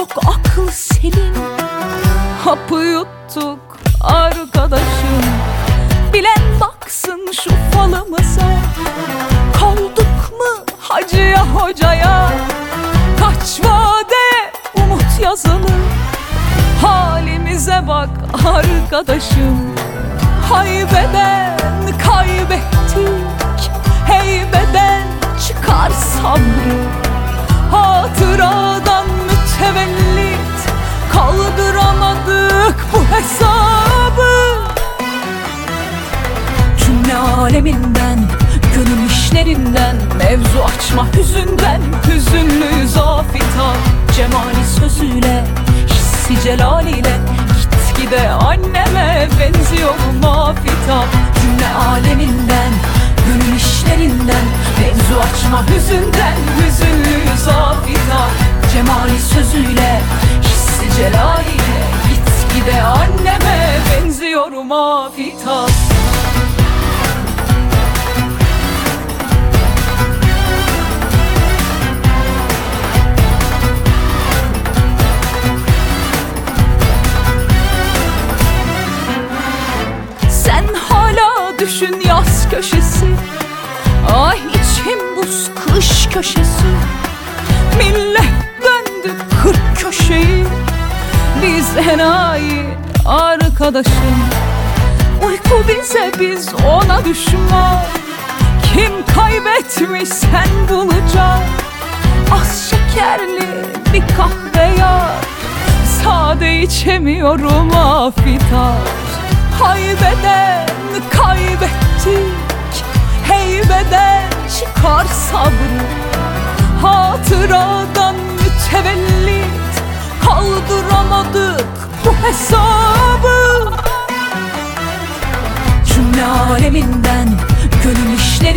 yok aklı selim Hapı yuttuk arkadaşım. Bilen baksın şu falımıza. Kaldık mı hacıya hocaya? Kaç vade umut yazılı. Halimize bak arkadaşım. Haybeden kaybettik. Heybeden çıkar sabrı. Hatıradan mütevellit Kaldıramadık bu hesabı. Cümle aleminden Gönül işlerinden Mevzu açma hüzünden Hüzünlü zafita Cemali sözüyle Hissi celaliyle Gitgide anneme benziyorum afita Cümle aleminden Gönül işlerinden Mevzu açma hüzünden Gitgide anneme benziyorum afita Sen hala düşün yaz köşesi. Ay içim buz kış köşesi. Millet döndü kırk köşeyi Biz enayi arkadaşım. Uyku bize biz ona düşman. Kim kaybetmiş sen bulacak Az şekerli bir kahve yar. Sade içemiyorum afitar Haybeden kaybettik. Heybeden çıkar sabrı. Hatıradan mütevellit Kaldıramadık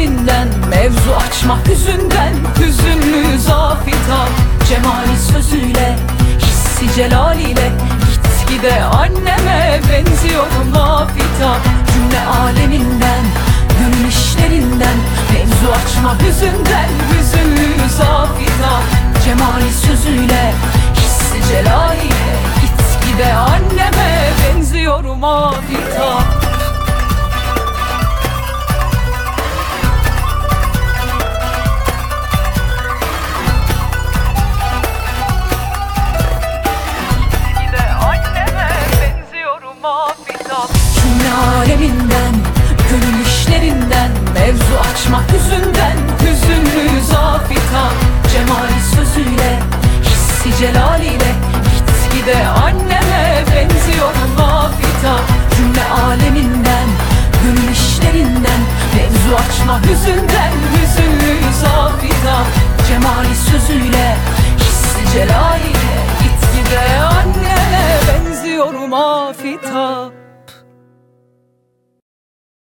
İşlerinden Mevzu açma hüzünden. Hüzünlü zafita Cemali sözüyle Hissi celaliyle. Gitgide anneme benziyorum afita Cümle aleminden Gönül işlerinden Mevzu açma hüzünden bir de anneme benziyor Mafita Cümle aleminden, gönül işlerinden Mevzu açma hüzünden, hüzünlüyüz Afita Cemali sözüyle, hissi celaliyle Gitgide anneme benziyor Mafita